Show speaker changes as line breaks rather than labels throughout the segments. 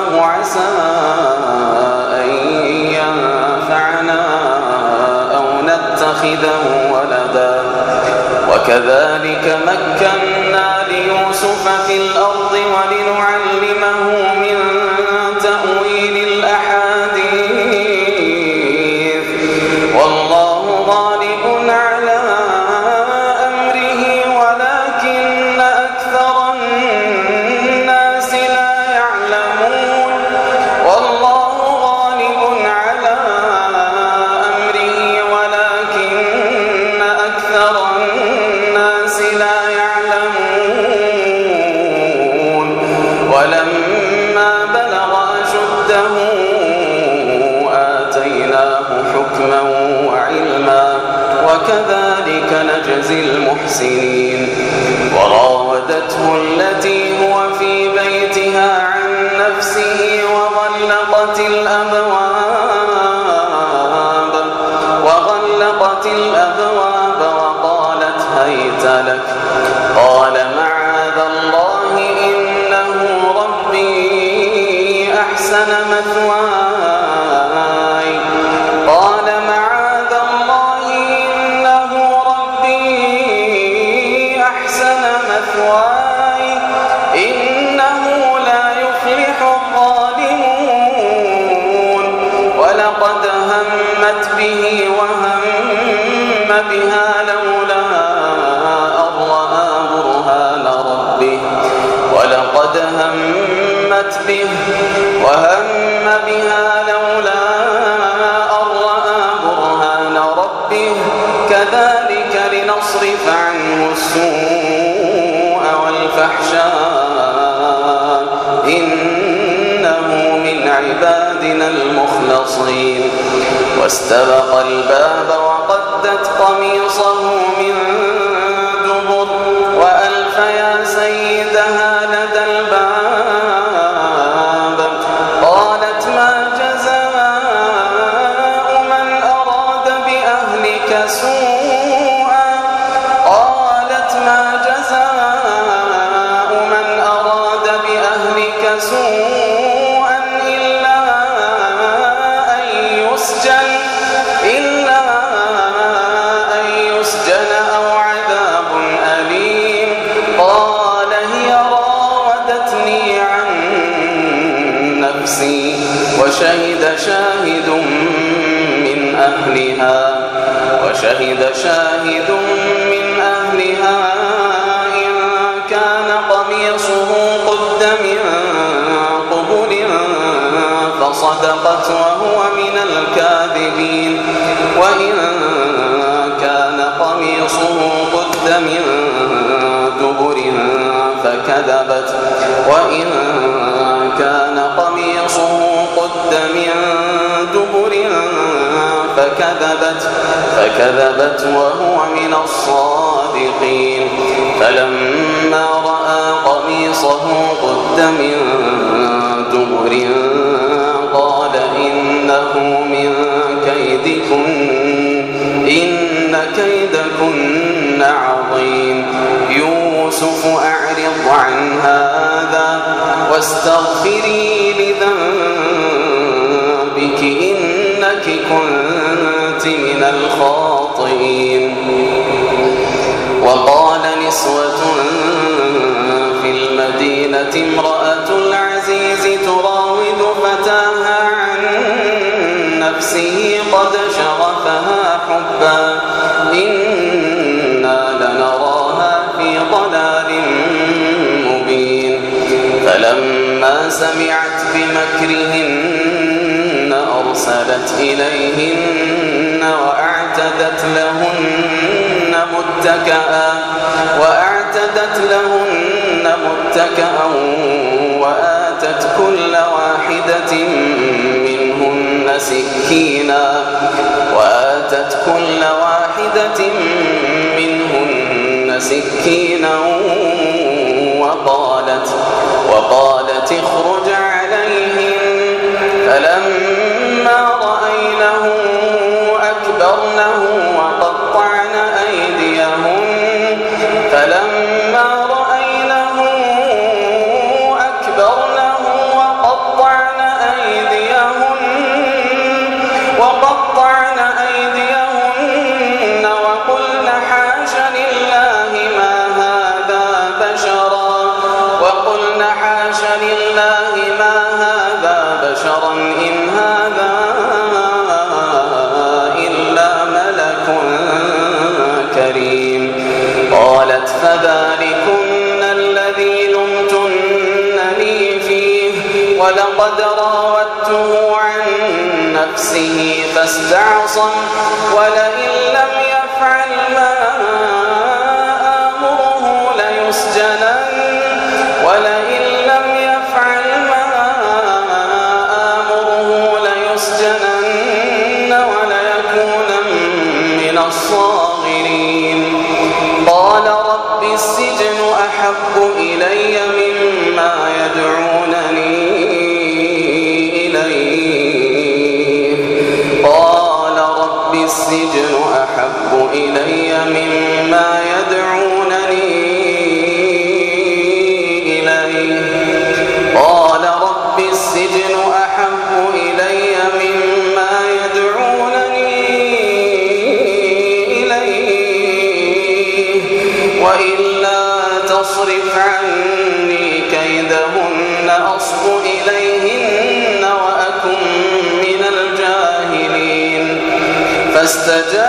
مثواه عسى أن ينفعنا أو نتخذه ولدا. وكذلك مكنا ليوسف في الأرض أحسن مثواي عبادنا المخلصين. واستبق الباب وشهد شاهد من أهلها إن كان قميصه قد من قبل فصدقت وهو من الكاذبين. وإن كان قميصه قد من دبر فكذبت. وإن كان قد من دبر فكذبت فكذبت وهو من الصادقين. فلما رأى قميصه قد من دبر قال إنه من كيدكن إن كيدكن عظيم. يوسف أعرض عن هذا واستغفري الخاطئين. وقال نسوة في المدينة امرأة العزيز تراود فتاها عن نفسه قد شغفها حبا. إنا لنراها في ضلال مبين. فلما سمعت بمكرهن أرسلت إليهن وأعتدت لهن متكئا وأعتدت لهن متكأ وآتت كل واحدة منهن سكينا وآتت كل واحدة منهن سكينا وقالت وقالت اخرج عليهم فلما أكبرنه نفسه فاستعصم. فاستجاب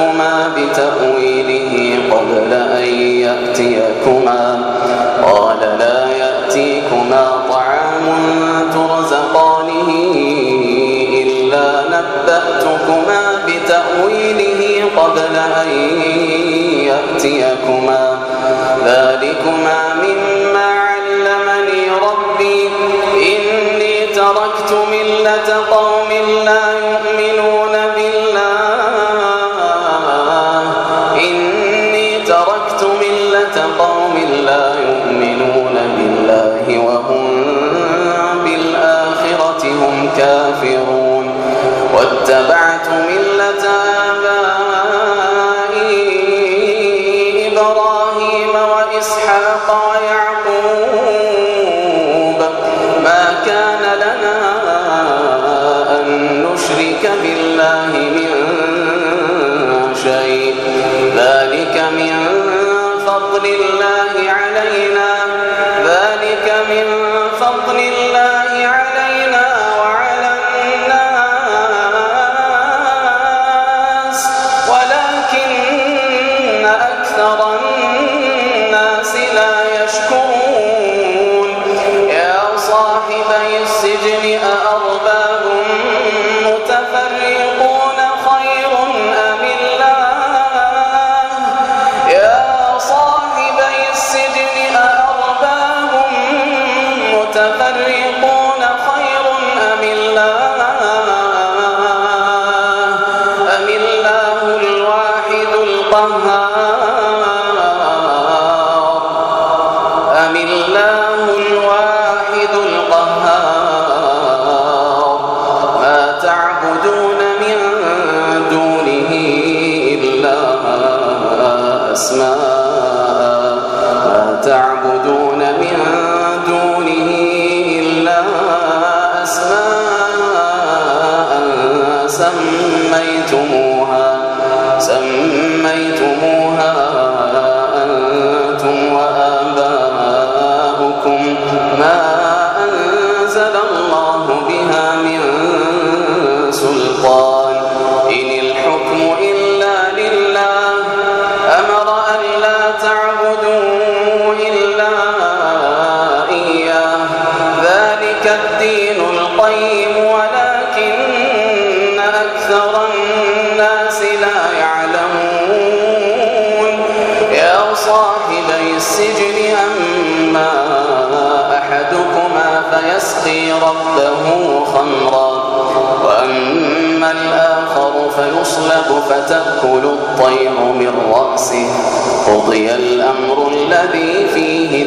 نبأتكما بتأويله قبل أن يأتيكما. قال لا يأتيكما طعام ترزقانه إلا نبأتكما بتأويله قبل أن يأتيكما. ذلكما مما علمني ربي. إني تركت ملة قوم لا شيء. ذلك من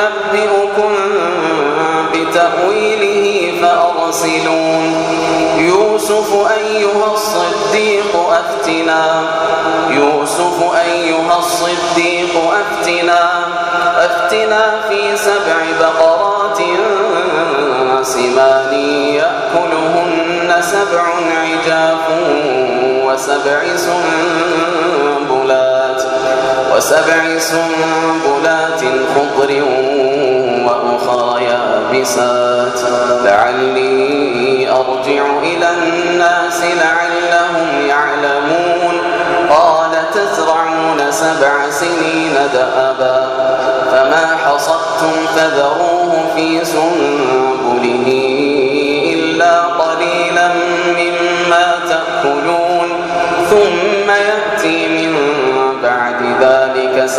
أنبئكم بتأويله فأرسلون. يوسف أيها الصديق أفتنا. يوسف أيها الصديق أفتنا. أفتنا في سبع بقرات سمان يأكلهن سبع عجاف وسبع سنبلات. وسبع سنبلات خضر وأخرى يابسات. لعلي أرجع إلى الناس لعلهم يعلمون. قال تزرعون سبع سنين دأبا. فما حصدتم فذروه في سنبله.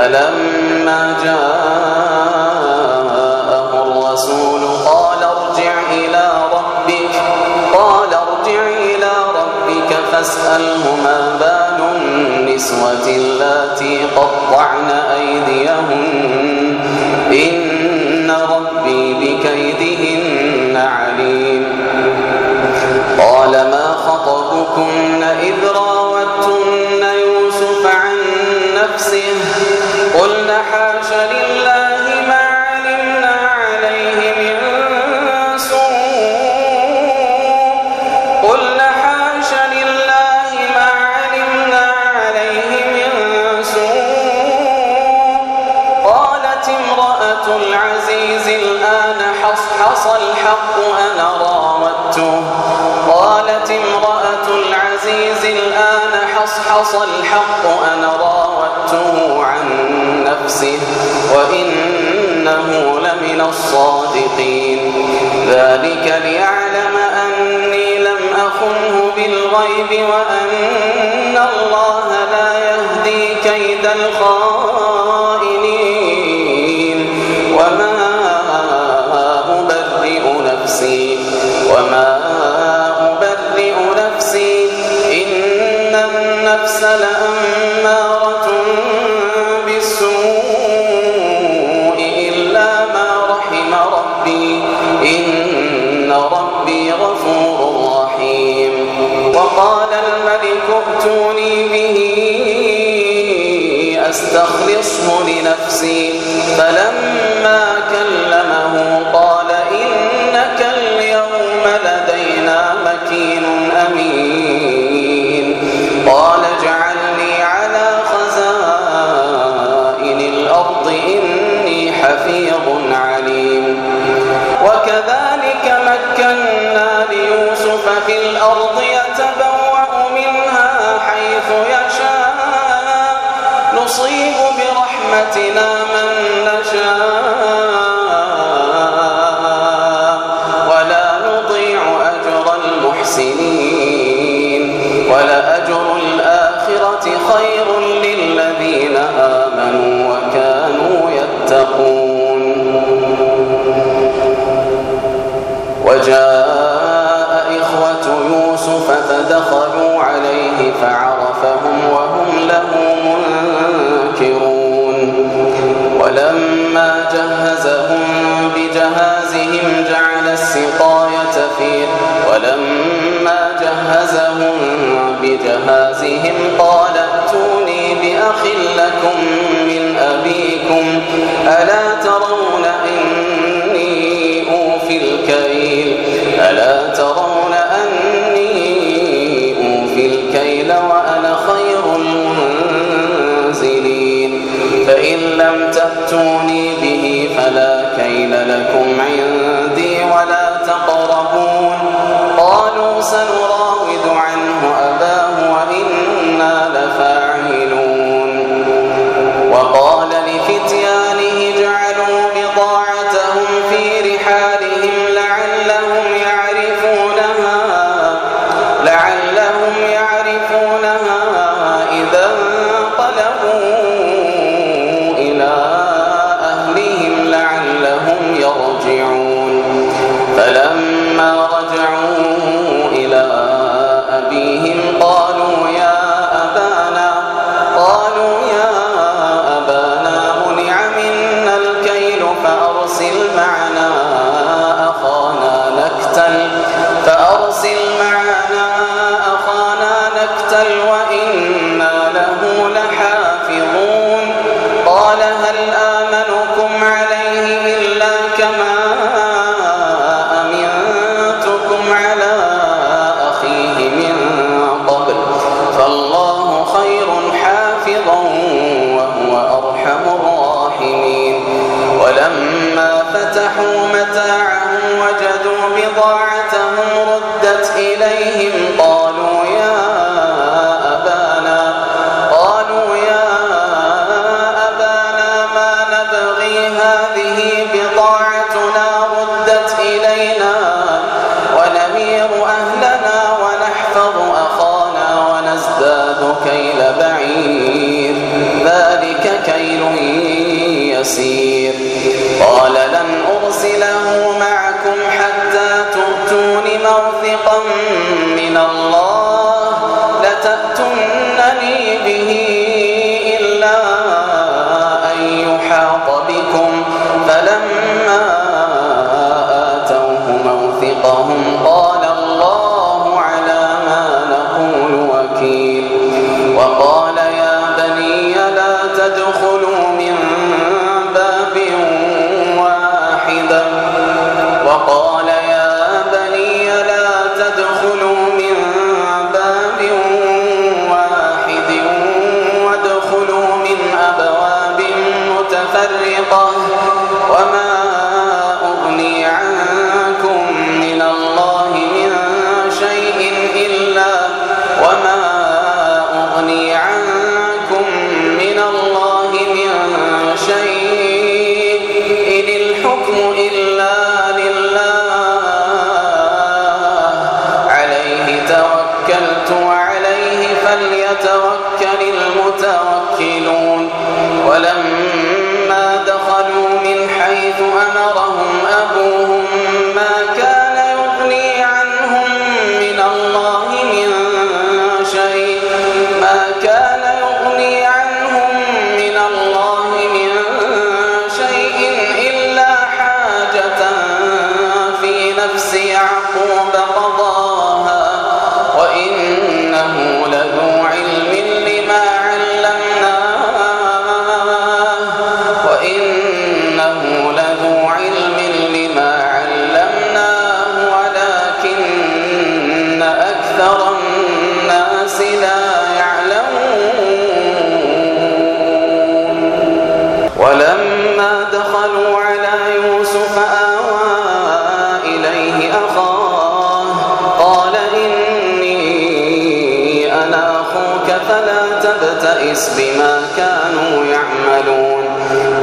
فلما جاءه الرسول قال ارجع إلى ربك قال ارجع إلى ربك فاسأله ما بال النسوة اللاتي قطعن أيديهن إن ربي بكيدهن. الصادقين ذلك ليعلم أني لم أخنه بالغيب وأن الله لا يهدي كيد الخاسرين ربي غفور رحيم. وقال الملك ائتوني به أستخلصه لنفسي. فلما السقاية فيه ولما جهزهم بجهازهم قال ائتوني بأخ لكم من أبيكم. ألا ترون أني أوفي الكيل؟ ألا ترون أني أوفي الكيل وأنا خير المنزلين. فإن لم تأتوني به فلا كيل لكم عندي. إليهم وهم قالوا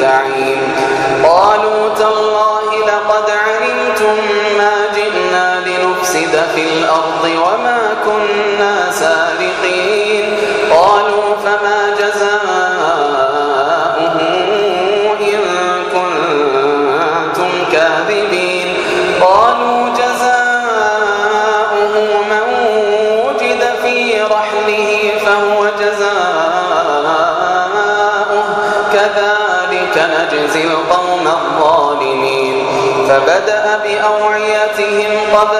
زعيم. قالوا تالله لقد علمتم ما جئنا لنفسد في الأرض وما كنا سابقين. قال فبدأ بأوعيتهم قبل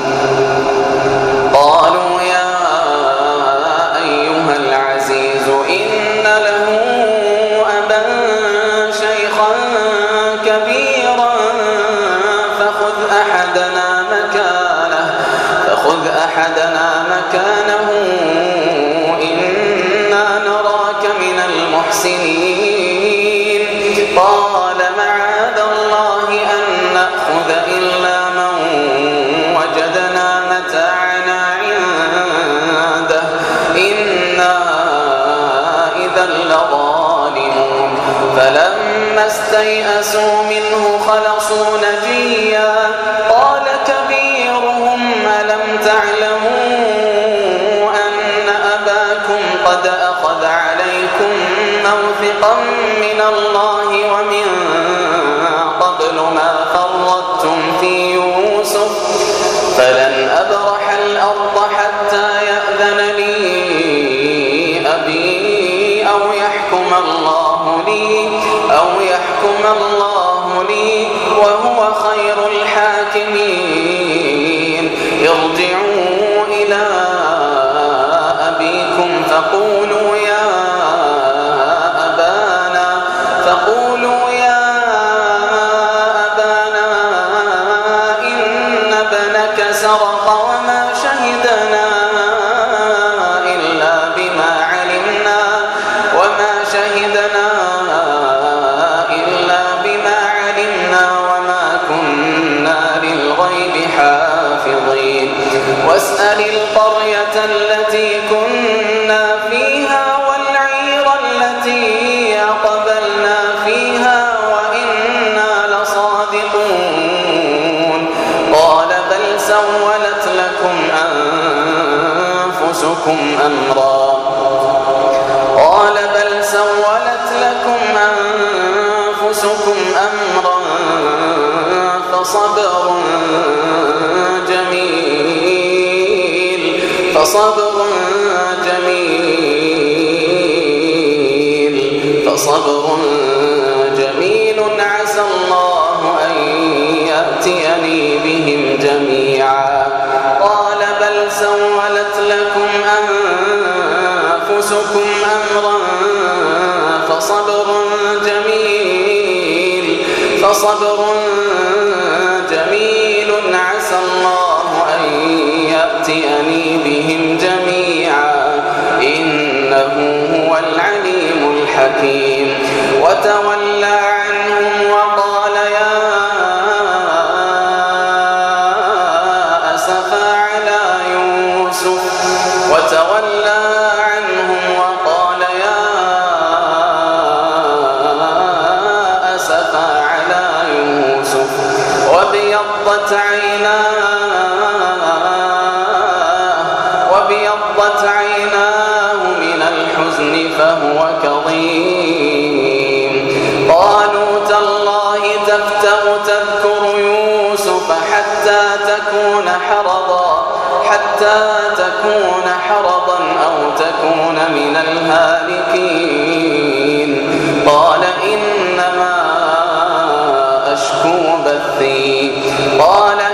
سنين قال معاذ الله أن نأخذ إلا من وجدنا متاعنا عنده. إنا إذا لظالمون. فلما استيئسوا منه خلقوا فصبر تجارة تكون حرضا أو تكون من الهالكين. قال إنما أشكو بثي. قال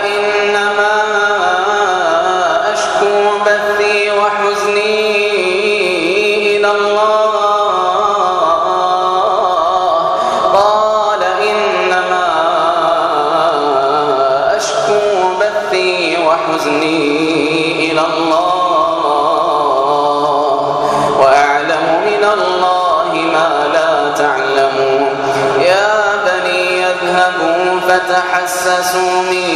تيأسوا من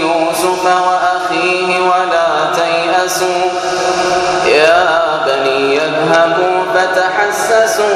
يوسف وأخيه ولا تيأسوا يا بني اذهبوا فتحسسوا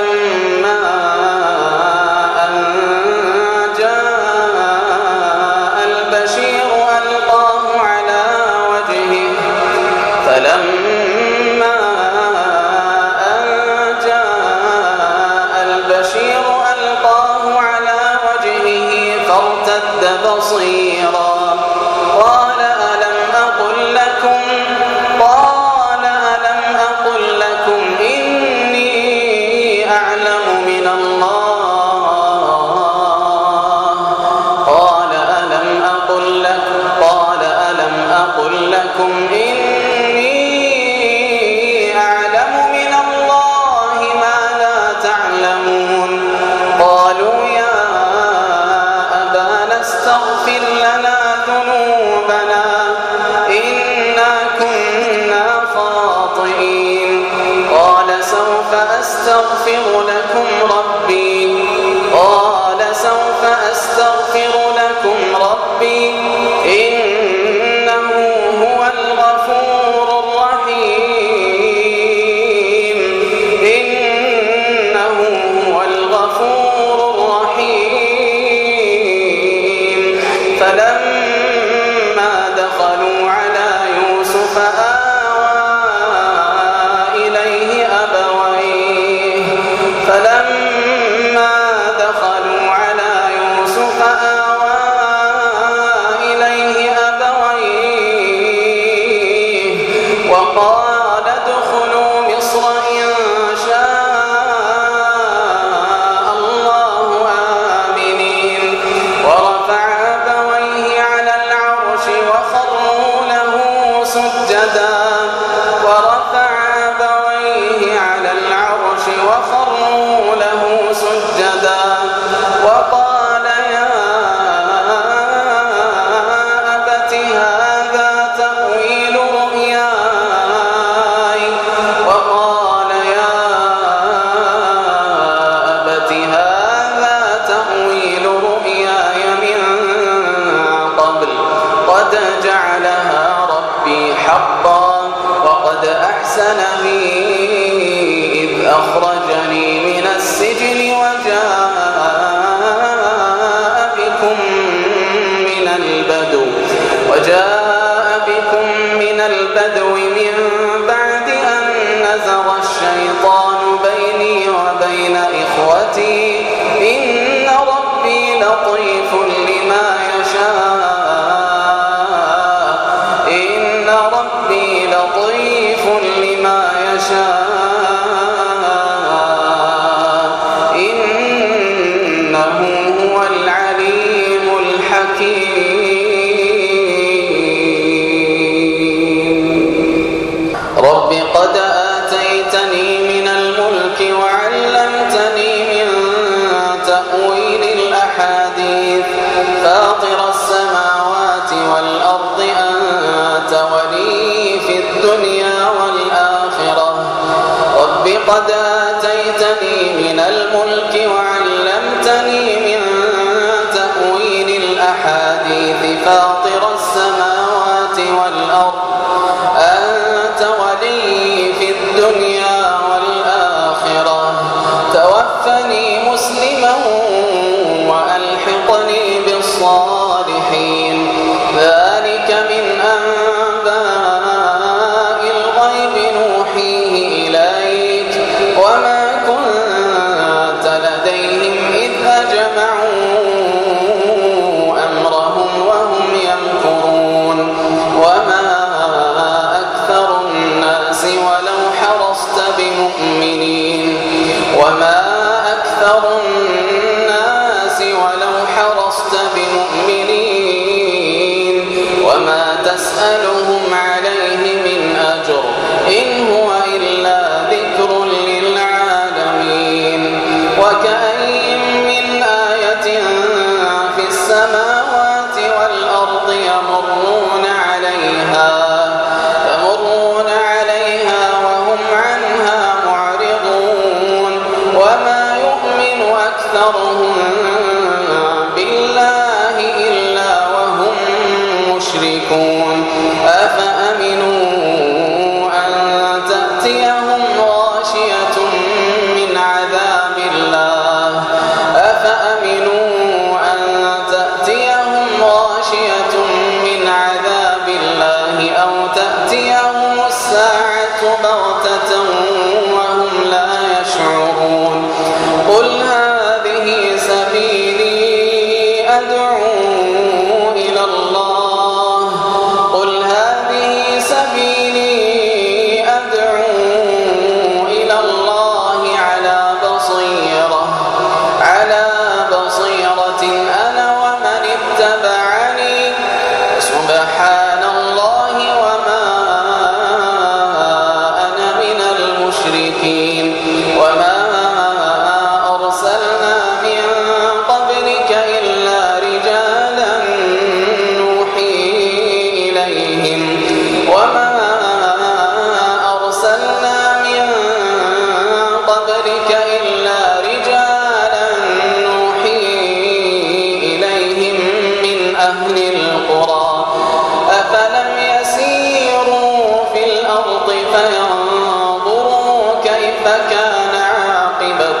فلما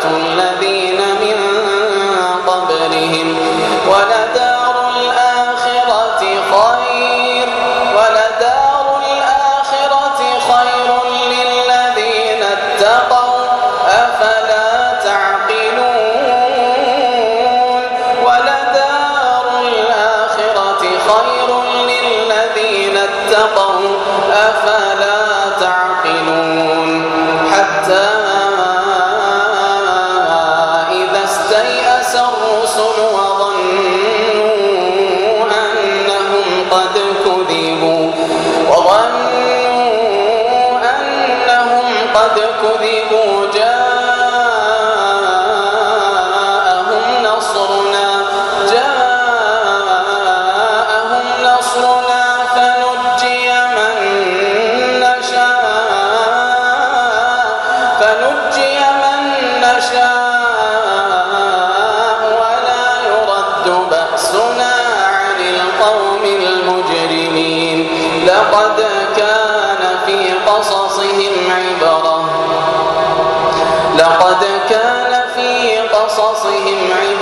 الذين قصصهم عبرة